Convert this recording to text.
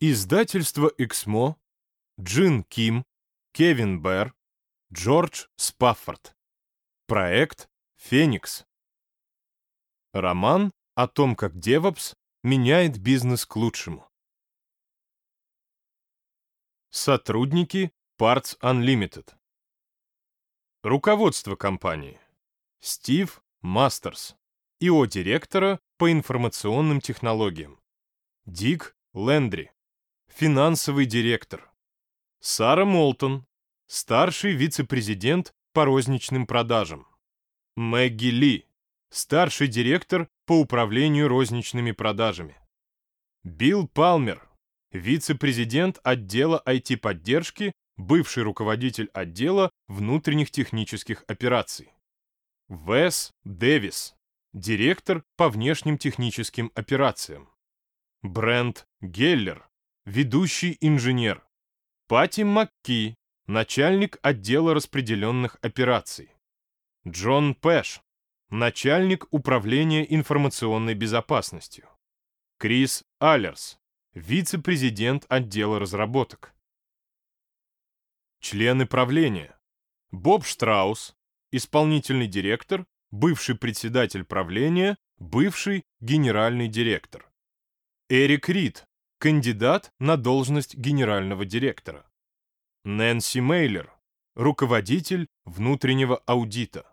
Издательство «Эксмо», Джин Ким, Кевин Берр, Джордж Спаффорд. Проект «Феникс». Роман о том, как DevOps меняет бизнес к лучшему. Сотрудники Parts Unlimited. Руководство компании. Стив Мастерс. ИО директора по информационным технологиям. Дик Лендри. Финансовый директор. Сара Молтон. Старший вице-президент по розничным продажам. Мэгги Ли. Старший директор по управлению розничными продажами. Билл Палмер. Вице-президент отдела IT-поддержки, бывший руководитель отдела внутренних технических операций. Вес Дэвис. Директор по внешним техническим операциям. Брент Геллер, ведущий инженер. Пати Макки, начальник отдела распределенных операций. Джон Пэш, начальник управления информационной безопасностью. Крис Аллерс, вице-президент отдела разработок. Члены правления. Боб Штраус, исполнительный директор, бывший председатель правления, бывший генеральный директор. Эрик Рид, кандидат на должность генерального директора. Нэнси Мейлер, руководитель внутреннего аудита.